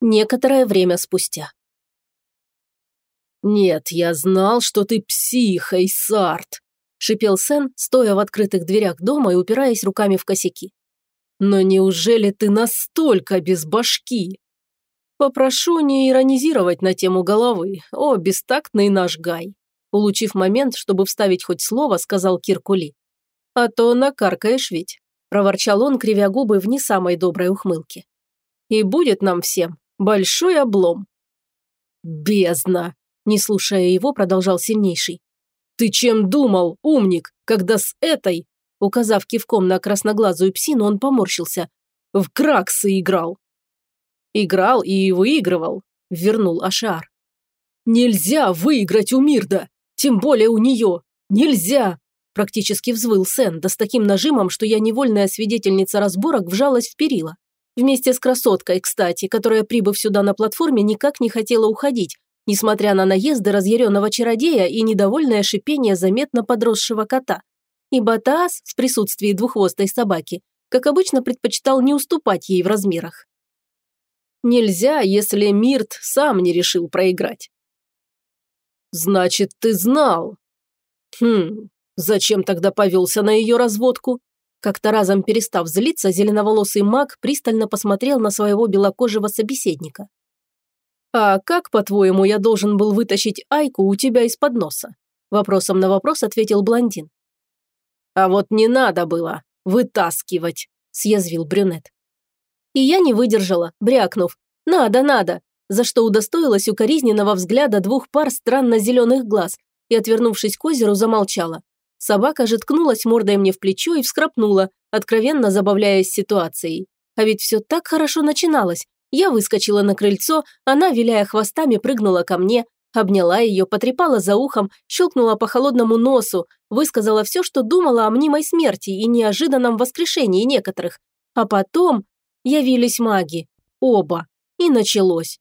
Некоторое время спустя. «Нет, я знал, что ты псих, Эйсарт», – шипел Сен, стоя в открытых дверях дома и упираясь руками в косяки. «Но неужели ты настолько без башки?» «Попрошу не иронизировать на тему головы, о, бестактный наш Гай», улучив момент, чтобы вставить хоть слово, сказал Киркули. «А то накаркаешь ведь», – проворчал он, кривя губы в не самой доброй ухмылке. «И будет нам всем большой облом». «Бездна!» Не слушая его, продолжал сильнейший. «Ты чем думал, умник, когда с этой...» Указав кивком на красноглазую псину, он поморщился. «В краксы играл». «Играл и выигрывал», – вернул Ашар. «Нельзя выиграть у Мирда, тем более у нее. Нельзя!» Практически взвыл Сен, да с таким нажимом, что я невольная свидетельница разборок вжалась в перила. Вместе с красоткой, кстати, которая, прибыв сюда на платформе, никак не хотела уходить, несмотря на наезды разъяренного чародея и недовольное шипение заметно подросшего кота. Ибо Таас в присутствии двуххвостой собаки, как обычно, предпочитал не уступать ей в размерах. Нельзя, если Мирт сам не решил проиграть. «Значит, ты знал?» «Хм, зачем тогда повелся на ее разводку?» Как-то разом перестав злиться, зеленоволосый маг пристально посмотрел на своего белокожего собеседника. «А как, по-твоему, я должен был вытащить Айку у тебя из-под носа?» Вопросом на вопрос ответил блондин. «А вот не надо было вытаскивать», – съязвил брюнет. И я не выдержала, брякнув «надо, надо», за что удостоилась укоризненного взгляда двух пар странно-зеленых глаз и, отвернувшись к озеру, замолчала. Собака же ткнулась мордой мне в плечо и вскрапнула, откровенно забавляясь ситуацией. А ведь все так хорошо начиналось, я выскочила на крыльцо, она, виляя хвостами, прыгнула ко мне, обняла ее, потрепала за ухом, щелкнула по холодному носу, высказала все, что думала о мнимой смерти и неожиданном воскрешении некоторых. А потом явились маги. Оба. И началось.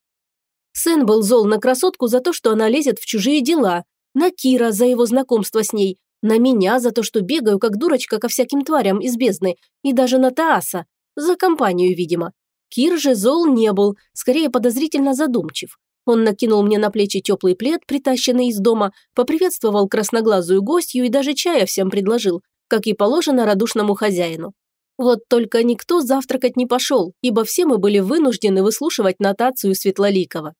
Сэн был зол на красотку за то, что она лезет в чужие дела, на Кира за его знакомство с ней, на меня за то, что бегаю как дурочка ко всяким тварям из бездны, и даже на Тааса, за компанию, видимо. Кир же зол не был, скорее подозрительно задумчив. Он накинул мне на плечи теплый плед, притащенный из дома, поприветствовал красноглазую гостью и даже чая всем предложил, как и положено радушному хозяину. Вот только никто завтракать не пошел, ибо все мы были вынуждены выслушивать нотацию Светлоликова.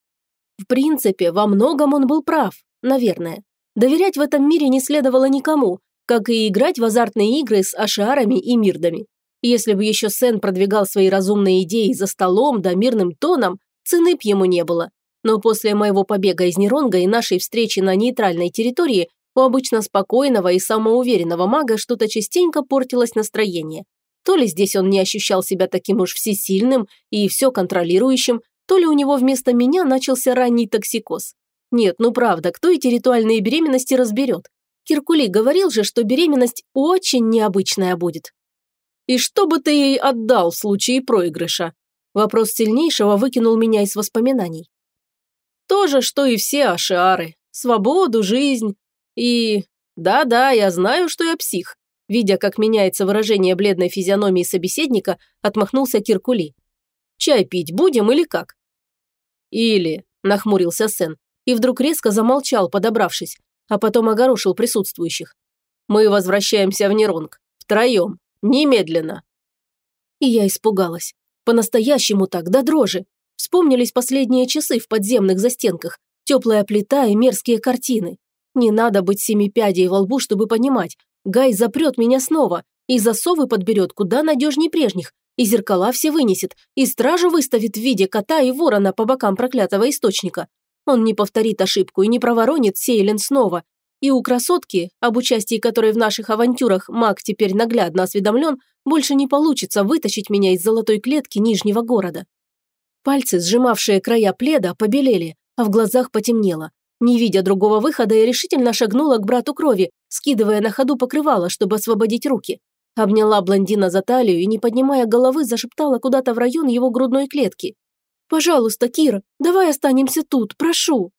В принципе, во многом он был прав, наверное. Доверять в этом мире не следовало никому, как и играть в азартные игры с ашарами и мирдами. Если бы еще Сен продвигал свои разумные идеи за столом да мирным тоном, цены б ему не было. Но после моего побега из Неронга и нашей встречи на нейтральной территории у обычно спокойного и самоуверенного мага что-то частенько портилось настроение. То ли здесь он не ощущал себя таким уж всесильным и все контролирующим, то ли у него вместо меня начался ранний токсикоз. Нет, ну правда, кто эти ритуальные беременности разберет? Киркули говорил же, что беременность очень необычная будет. И что бы ты ей отдал в случае проигрыша? Вопрос сильнейшего выкинул меня из воспоминаний. То же, что и все ашиары. Свободу, жизнь и... Да-да, я знаю, что я псих. Видя, как меняется выражение бледной физиономии собеседника, отмахнулся Киркули. «Чай пить будем или как?» «Или», – нахмурился Сен, и вдруг резко замолчал, подобравшись, а потом огорошил присутствующих. «Мы возвращаемся в Неронг. Втроем. Немедленно!» И я испугалась. По-настоящему так, до дрожи. Вспомнились последние часы в подземных застенках, теплая плита и мерзкие картины. Не надо быть семипядей во лбу, чтобы понимать. Гай запрет меня снова, и засовы подберет куда надежнее прежних, и зеркала все вынесет, и стражу выставит в виде кота и ворона по бокам проклятого источника. Он не повторит ошибку и не проворонит Сейлен снова, и у красотки, об участии которой в наших авантюрах маг теперь наглядно осведомлен, больше не получится вытащить меня из золотой клетки Нижнего города. Пальцы, сжимавшие края пледа, побелели, а в глазах потемнело. Не видя другого выхода, я решительно шагнула к брату крови, скидывая на ходу покрывало, чтобы освободить руки. Обняла блондина за талию и, не поднимая головы, зашептала куда-то в район его грудной клетки. «Пожалуйста, Кир, давай останемся тут, прошу!»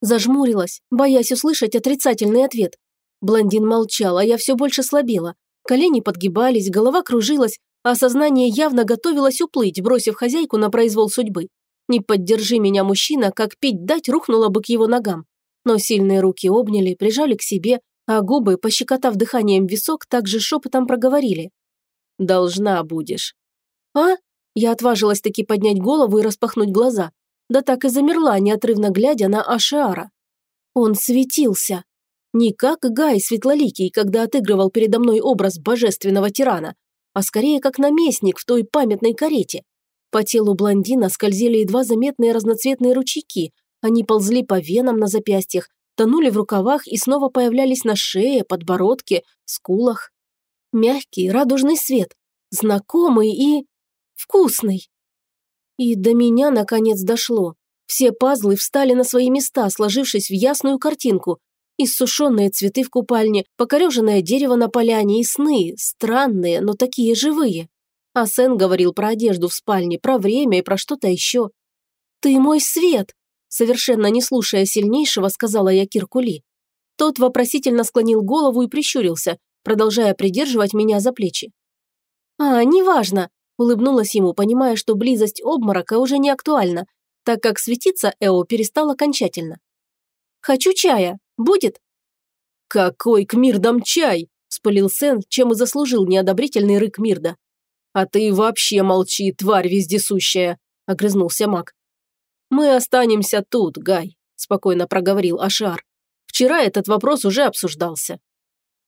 Зажмурилась, боясь услышать отрицательный ответ. Блондин молчал, а я все больше слабела. Колени подгибались, голова кружилась, а сознание явно готовилось уплыть, бросив хозяйку на произвол судьбы. Не поддержи меня, мужчина, как пить дать рухнула бы к его ногам. Но сильные руки обняли, прижали к себе, а губы, пощекотав дыханием висок, также шепотом проговорили. «Должна будешь». «А?» Я отважилась таки поднять голову и распахнуть глаза. Да так и замерла, неотрывно глядя на Ашиара. Он светился. Не как Гай Светлоликий, когда отыгрывал передо мной образ божественного тирана, а скорее как наместник в той памятной карете. По телу блондина скользили едва заметные разноцветные ручейки, они ползли по венам на запястьях, тонули в рукавах и снова появлялись на шее, подбородке, скулах. Мягкий, радужный свет, знакомый и... вкусный. И до меня наконец дошло. Все пазлы встали на свои места, сложившись в ясную картинку. Иссушенные цветы в купальне, покореженное дерево на поляне и сны, странные, но такие живые. А Сен говорил про одежду в спальне, про время и про что-то еще. «Ты мой свет!» Совершенно не слушая сильнейшего, сказала я Киркули. Тот вопросительно склонил голову и прищурился, продолжая придерживать меня за плечи. «А, неважно», – улыбнулась ему, понимая, что близость обморока уже не актуальна, так как светиться Эо перестал окончательно. «Хочу чая. Будет?» «Какой к Мирдам чай!» – спылил Сен, чем и заслужил неодобрительный рык Мирда. «А ты вообще молчи, тварь вездесущая!» – огрызнулся маг. «Мы останемся тут, Гай», – спокойно проговорил Ашар. «Вчера этот вопрос уже обсуждался».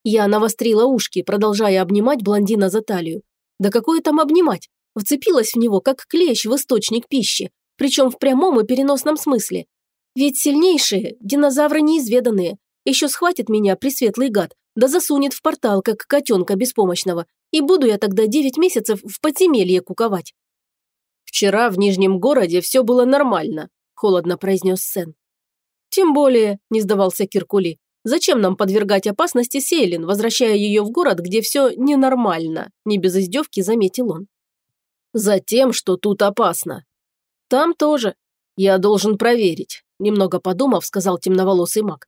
Я навострила ушки, продолжая обнимать блондина за талию. Да какое там обнимать? Вцепилась в него, как клещ в источник пищи, причем в прямом и переносном смысле. Ведь сильнейшие, динозавры неизведанные, еще схватит меня пресветлый гад, да засунет в портал, как котенка беспомощного, и буду я тогда девять месяцев в подземелье куковать. «Вчера в Нижнем городе все было нормально», – холодно произнес Сен. «Тем более», – не сдавался Киркули, – «зачем нам подвергать опасности Сейлин, возвращая ее в город, где все ненормально?» – не без издевки заметил он. «Затем, что тут опасно». «Там тоже. Я должен проверить», – немного подумав, сказал темноволосый маг.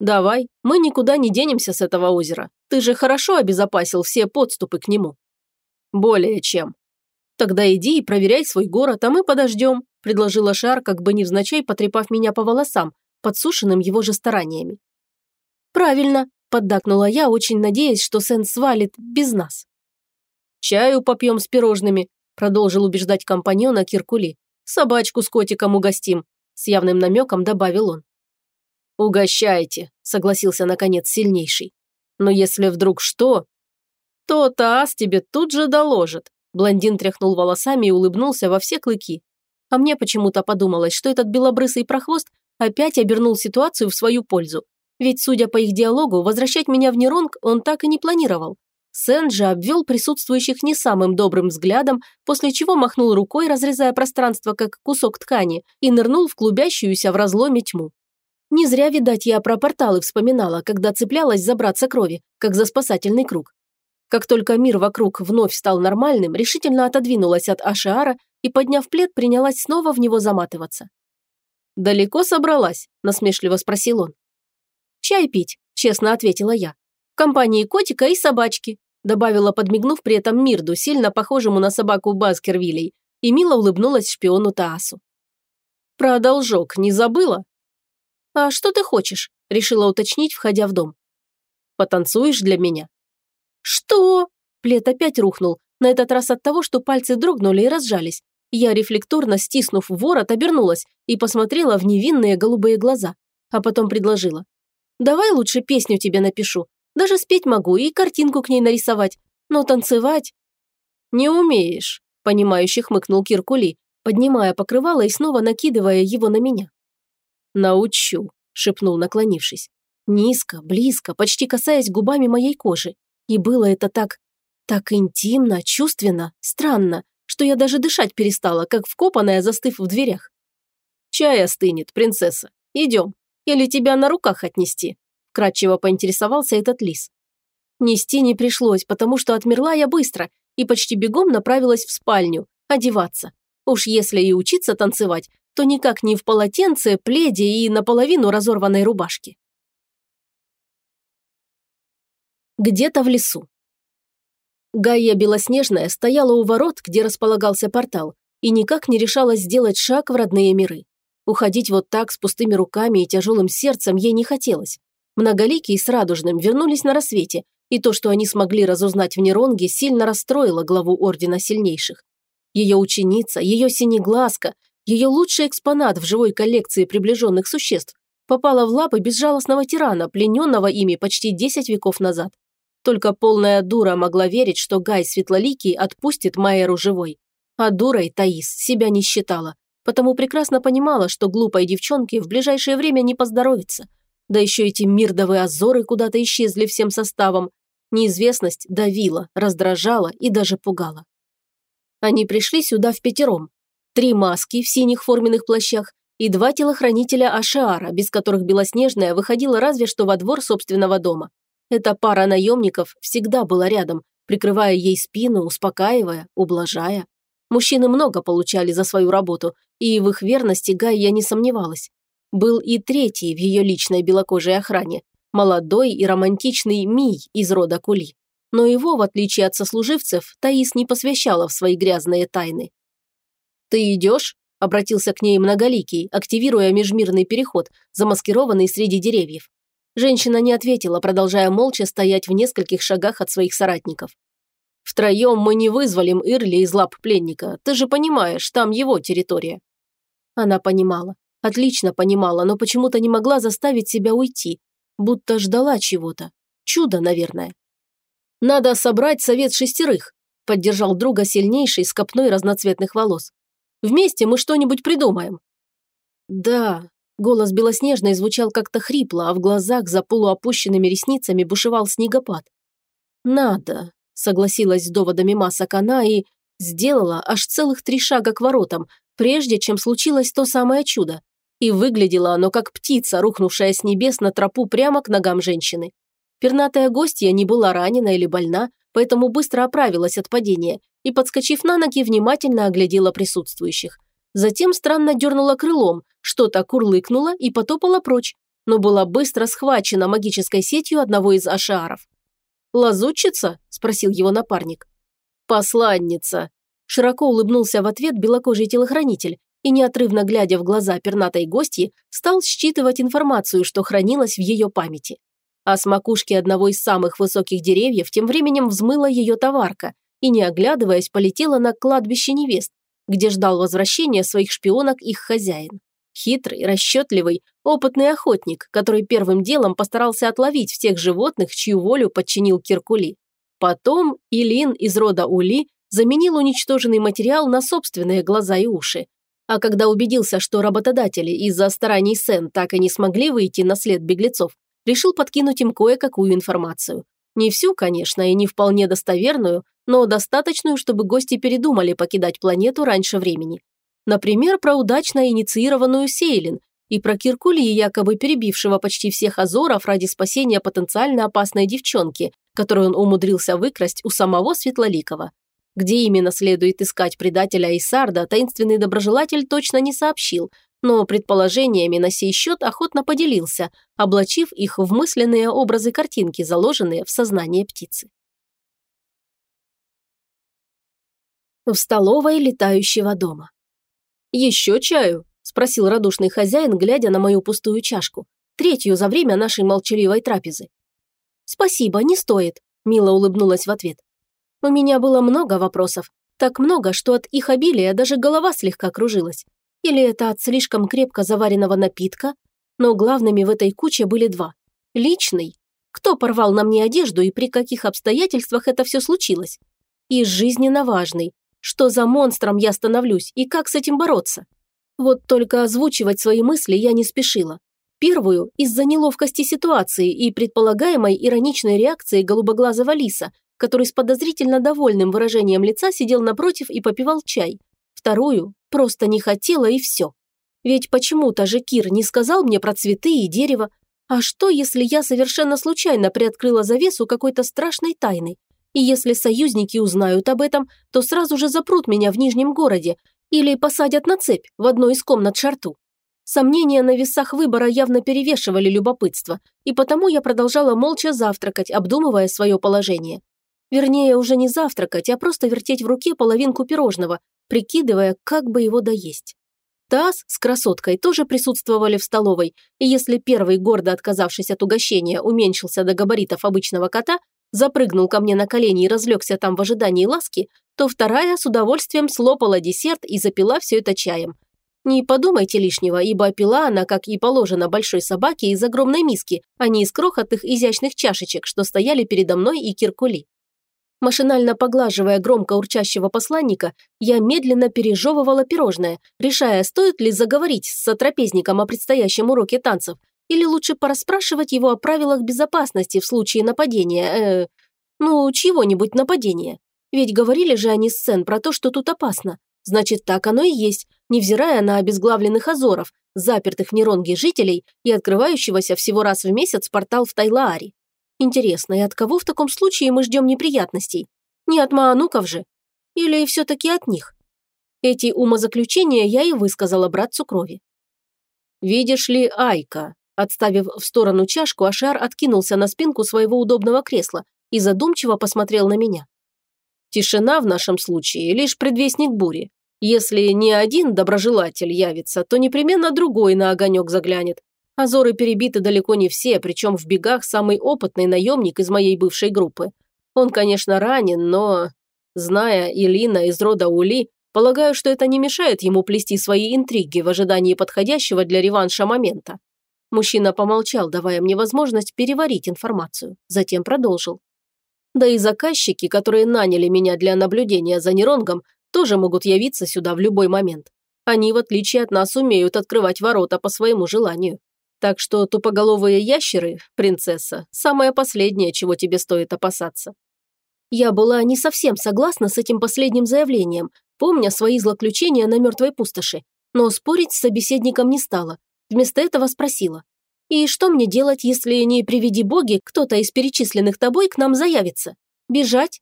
«Давай, мы никуда не денемся с этого озера. Ты же хорошо обезопасил все подступы к нему». «Более чем. «Тогда иди и проверяй свой город, а мы подождем», – предложила Шар, как бы невзначай потрепав меня по волосам, подсушенным его же стараниями. «Правильно», – поддакнула я, очень надеясь, что Сен свалит без нас. «Чаю попьем с пирожными», – продолжил убеждать компаньона Киркули. «Собачку с котиком угостим», – с явным намеком добавил он. «Угощайте», – согласился наконец сильнейший. «Но если вдруг что, то Таас тебе тут же доложит», Блондин тряхнул волосами и улыбнулся во все клыки. А мне почему-то подумалось, что этот белобрысый прохвост опять обернул ситуацию в свою пользу. Ведь, судя по их диалогу, возвращать меня в Неронг он так и не планировал. Сен же обвел присутствующих не самым добрым взглядом, после чего махнул рукой, разрезая пространство, как кусок ткани, и нырнул в клубящуюся в разломе тьму. Не зря, видать, я про порталы вспоминала, когда цеплялась за брат крови, как за спасательный круг. Как только мир вокруг вновь стал нормальным, решительно отодвинулась от Ашиара и, подняв плед, принялась снова в него заматываться. «Далеко собралась?» – насмешливо спросил он. «Чай пить», – честно ответила я. «В компании котика и собачки», – добавила, подмигнув при этом Мирду, сильно похожему на собаку Баскервилей, и мило улыбнулась шпиону Таасу. «Про должок не забыла?» «А что ты хочешь?» – решила уточнить, входя в дом. «Потанцуешь для меня?» «Что?» Плед опять рухнул, на этот раз от того, что пальцы дрогнули и разжались. Я, рефлекторно стиснув ворот, обернулась и посмотрела в невинные голубые глаза, а потом предложила. «Давай лучше песню тебе напишу. Даже спеть могу и картинку к ней нарисовать. Но танцевать...» «Не умеешь», – понимающе хмыкнул Киркули, поднимая покрывало и снова накидывая его на меня. «Научу», – шепнул, наклонившись. Низко, близко, почти касаясь губами моей кожи. И было это так... так интимно, чувственно, странно, что я даже дышать перестала, как вкопанная, застыв в дверях. «Чай остынет, принцесса. Идем. Или тебя на руках отнести?» Кратчево поинтересовался этот лис. Нести не пришлось, потому что отмерла я быстро и почти бегом направилась в спальню, одеваться. Уж если и учиться танцевать, то никак не в полотенце, пледе и наполовину разорванной рубашке. где-то в лесу. Гайя Белоснежная стояла у ворот, где располагался портал, и никак не решалась сделать шаг в родные миры. Уходить вот так, с пустыми руками и тяжелым сердцем, ей не хотелось. Многоликие с Радужным вернулись на рассвете, и то, что они смогли разузнать в Неронге, сильно расстроило главу Ордена Сильнейших. Ее ученица, ее синеглазка, ее лучший экспонат в живой коллекции приближенных существ попала в лапы безжалостного тирана, плененного ими почти 10 веков назад. Только полная дура могла верить, что Гай Светлоликий отпустит Майеру живой. А дурой Таис себя не считала, потому прекрасно понимала, что глупой девчонке в ближайшее время не поздоровится. Да еще эти мирдовые азоры куда-то исчезли всем составом. Неизвестность давила, раздражала и даже пугала. Они пришли сюда в пятером. Три маски в синих форменных плащах и два телохранителя Ашиара, без которых Белоснежная выходила разве что во двор собственного дома. Эта пара наемников всегда была рядом, прикрывая ей спину, успокаивая, ублажая. Мужчины много получали за свою работу, и в их верности Гай я не сомневалась. Был и третий в ее личной белокожей охране, молодой и романтичный Мий из рода Кули. Но его, в отличие от сослуживцев, Таис не посвящала в свои грязные тайны. «Ты идешь?» – обратился к ней многоликий, активируя межмирный переход, замаскированный среди деревьев. Женщина не ответила, продолжая молча стоять в нескольких шагах от своих соратников. «Втроем мы не вызволим Ирли из лап пленника. Ты же понимаешь, там его территория». Она понимала, отлично понимала, но почему-то не могла заставить себя уйти, будто ждала чего-то. Чудо, наверное. «Надо собрать совет шестерых», – поддержал друга сильнейший с копной разноцветных волос. «Вместе мы что-нибудь придумаем». «Да», Голос Белоснежной звучал как-то хрипло, а в глазах за полуопущенными ресницами бушевал снегопад. «Надо», – согласилась с доводами масок она и сделала аж целых три шага к воротам, прежде чем случилось то самое чудо. И выглядело оно как птица, рухнувшая с небес на тропу прямо к ногам женщины. Пернатая гостья не была ранена или больна, поэтому быстро оправилась от падения и, подскочив на ноги, внимательно оглядела присутствующих. Затем странно дернула крылом, что-то курлыкнула и потопала прочь, но была быстро схвачена магической сетью одного из ашиаров. «Лазутчица?» – спросил его напарник. «Посланница!» – широко улыбнулся в ответ белокожий телохранитель и, неотрывно глядя в глаза пернатой гостьи, стал считывать информацию, что хранилась в ее памяти. А с макушки одного из самых высоких деревьев тем временем взмыла ее товарка и, не оглядываясь, полетела на кладбище невест, где ждал возвращения своих шпионок их хозяин. Хитрый, расчетливый, опытный охотник, который первым делом постарался отловить всех животных, чью волю подчинил Киркули. Потом Илин из рода Ули заменил уничтоженный материал на собственные глаза и уши. А когда убедился, что работодатели из-за стараний Сен так и не смогли выйти на след беглецов, решил подкинуть им кое-какую информацию. Не всю, конечно, и не вполне достоверную, но достаточную, чтобы гости передумали покидать планету раньше времени. Например, про удачно инициированную Сейлин и про Киркулии, якобы перебившего почти всех Азоров ради спасения потенциально опасной девчонки, которую он умудрился выкрасть у самого Светлоликова. Где именно следует искать предателя Исарда, таинственный доброжелатель точно не сообщил, но предположениями на сей счет охотно поделился, облачив их в мысленные образы картинки, заложенные в сознание птицы. в столовой летающего дома. «Еще чаю?» – спросил радушный хозяин, глядя на мою пустую чашку, третью за время нашей молчаливой трапезы. «Спасибо, не стоит», – мило улыбнулась в ответ. У меня было много вопросов, так много, что от их обилия даже голова слегка кружилась. Или это от слишком крепко заваренного напитка? Но главными в этой куче были два. Личный. Кто порвал на мне одежду и при каких обстоятельствах это все случилось? И жизненно важный. Что за монстром я становлюсь и как с этим бороться? Вот только озвучивать свои мысли я не спешила. Первую – из-за неловкости ситуации и предполагаемой ироничной реакции голубоглазого лиса, который с подозрительно довольным выражением лица сидел напротив и попивал чай. Вторую – просто не хотела и все. Ведь почему-то же Кир не сказал мне про цветы и дерево. А что, если я совершенно случайно приоткрыла завесу какой-то страшной тайны? И если союзники узнают об этом, то сразу же запрут меня в Нижнем городе или посадят на цепь в одной из комнат шарту. Сомнения на весах выбора явно перевешивали любопытство, и потому я продолжала молча завтракать, обдумывая свое положение. Вернее, уже не завтракать, а просто вертеть в руке половинку пирожного, прикидывая, как бы его доесть. Таз с красоткой тоже присутствовали в столовой, и если первый, гордо отказавшись от угощения, уменьшился до габаритов обычного кота, запрыгнул ко мне на колени и разлегся там в ожидании ласки, то вторая с удовольствием слопала десерт и запила все это чаем. Не подумайте лишнего, ибо пила она, как и положено большой собаке, из огромной миски, а не из крохотных изящных чашечек, что стояли передо мной и Киркули. Машинально поглаживая громко урчащего посланника, я медленно пережевывала пирожное, решая, стоит ли заговорить с сотрапезником о предстоящем уроке танцев, или лучше порасспрашивать его о правилах безопасности в случае нападения, э, ну, чего-нибудь нападения. Ведь говорили же они с Сен про то, что тут опасно. Значит, так оно и есть, невзирая на обезглавленных Азоров, запертых в Неронге жителей и открывающегося всего раз в месяц портал в Тайлааре. Интересно, и от кого в таком случае мы ждем неприятностей? Не от Маануков же? Или все-таки от них? Эти умозаключения я и высказала братцу крови. «Видишь ли, Айка?» Отставив в сторону чашку, Ашар откинулся на спинку своего удобного кресла и задумчиво посмотрел на меня. «Тишина в нашем случае – лишь предвестник бури. Если не один доброжелатель явится, то непременно другой на огонек заглянет. Азоры перебиты далеко не все, причем в бегах самый опытный наемник из моей бывшей группы. Он, конечно, ранен, но, зная Илина из рода Ули, полагаю, что это не мешает ему плести свои интриги в ожидании подходящего для реванша момента. Мужчина помолчал, давая мне возможность переварить информацию, затем продолжил. Да и заказчики, которые наняли меня для наблюдения за Неронгом, тоже могут явиться сюда в любой момент. Они, в отличие от нас, умеют открывать ворота по своему желанию. Так что тупоголовые ящеры, принцесса, самое последнее, чего тебе стоит опасаться. Я была не совсем согласна с этим последним заявлением, помня свои злоключения на мертвой пустоши, но спорить с собеседником не стала. Вместо этого спросила. «И что мне делать, если, не приведи боги, кто-то из перечисленных тобой к нам заявится? Бежать?»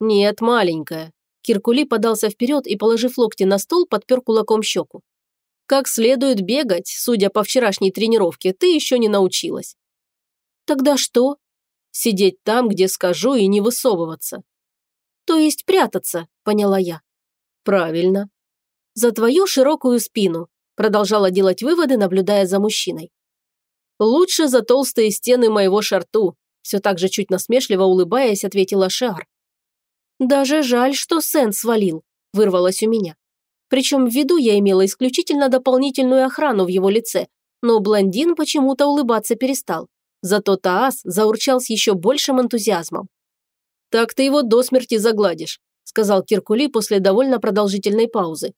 «Нет, маленькая». Киркули подался вперед и, положив локти на стол, подпер кулаком щеку. Как следует бегать, судя по вчерашней тренировке, ты еще не научилась. Тогда что? Сидеть там, где скажу, и не высовываться. То есть прятаться, поняла я. Правильно. За твою широкую спину, продолжала делать выводы, наблюдая за мужчиной. Лучше за толстые стены моего шарту, все так же чуть насмешливо улыбаясь, ответила Шар. Даже жаль, что Сен свалил, вырвалось у меня. Причем в виду я имела исключительно дополнительную охрану в его лице, но блондин почему-то улыбаться перестал. Зато Таас заурчал с еще большим энтузиазмом. «Так ты его до смерти загладишь», сказал Киркули после довольно продолжительной паузы.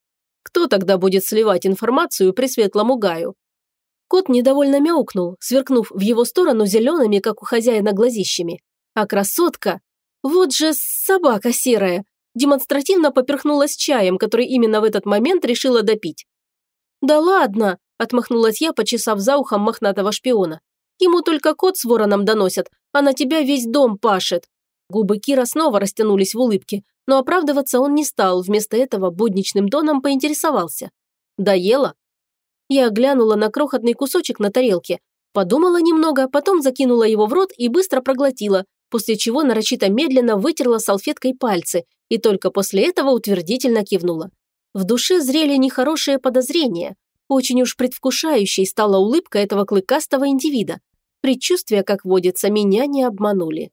«Кто тогда будет сливать информацию при светлому Гаю?» Кот недовольно мяукнул, сверкнув в его сторону зелеными, как у хозяина, глазищами. А красотка... Вот же собака серая, демонстративно поперхнулась чаем, который именно в этот момент решила допить. «Да ладно!» – отмахнулась я, почесав за ухом мохнатого шпиона. «Ему только кот с вороном доносят, а на тебя весь дом пашет». Губы Кира снова растянулись в улыбке, но оправдываться он не стал, вместо этого будничным тоном поинтересовался. «Доела?» Я глянула на крохотный кусочек на тарелке, подумала немного, потом закинула его в рот и быстро проглотила, после чего нарочито медленно вытерла салфеткой пальцы и только после этого утвердительно кивнула. В душе зрели нехорошие подозрения. Очень уж предвкушающей стала улыбка этого клыкастого индивида. Предчувствия, как водится, меня не обманули.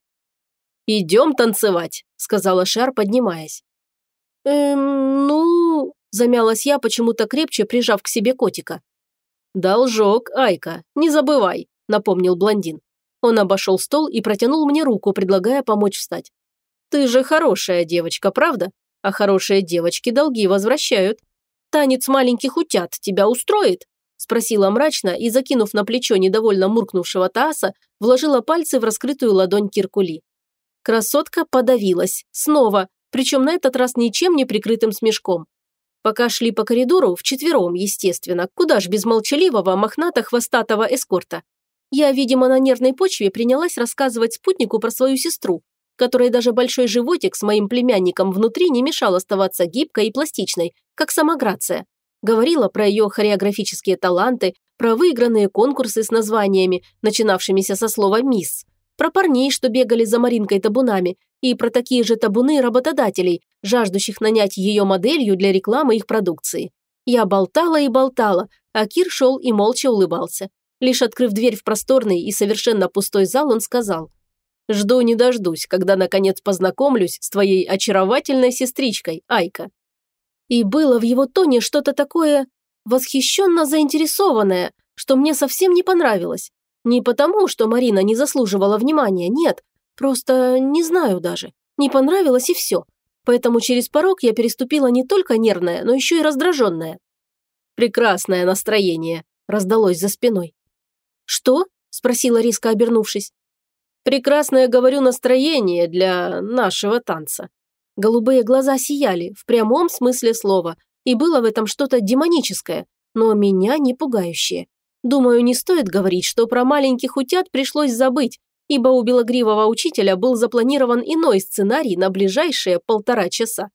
«Идем танцевать», – сказала Шар, поднимаясь. «Эм, ну...» – замялась я, почему-то крепче прижав к себе котика. «Должок, Айка, не забывай», – напомнил блондин. Он обошел стол и протянул мне руку, предлагая помочь встать. «Ты же хорошая девочка, правда? А хорошие девочки долги возвращают. Танец маленьких утят тебя устроит?» Спросила мрачно и, закинув на плечо недовольно муркнувшего Тааса, вложила пальцы в раскрытую ладонь Киркули. Красотка подавилась. Снова, причем на этот раз ничем не прикрытым смешком. Пока шли по коридору, вчетвером, естественно, куда ж без молчаливого, мохнато-хвостатого эскорта. Я, видимо, на нервной почве принялась рассказывать спутнику про свою сестру, которой даже большой животик с моим племянником внутри не мешал оставаться гибкой и пластичной, как сама Грация. Говорила про ее хореографические таланты, про выигранные конкурсы с названиями, начинавшимися со слова «мисс», про парней, что бегали за Маринкой табунами, и про такие же табуны работодателей, жаждущих нанять ее моделью для рекламы их продукции. Я болтала и болтала, а Кир шел и молча улыбался. Лишь открыв дверь в просторный и совершенно пустой зал, он сказал «Жду не дождусь, когда наконец познакомлюсь с твоей очаровательной сестричкой, Айка». И было в его тоне что-то такое восхищенно заинтересованное, что мне совсем не понравилось. Не потому, что Марина не заслуживала внимания, нет, просто не знаю даже. Не понравилось и все. Поэтому через порог я переступила не только нервная, но еще и раздраженная. «Прекрасное настроение», – раздалось за спиной. «Что?» – спросила резко обернувшись. «Прекрасное, говорю, настроение для нашего танца». Голубые глаза сияли, в прямом смысле слова, и было в этом что-то демоническое, но меня не пугающее. Думаю, не стоит говорить, что про маленьких утят пришлось забыть, ибо у белогривого учителя был запланирован иной сценарий на ближайшие полтора часа.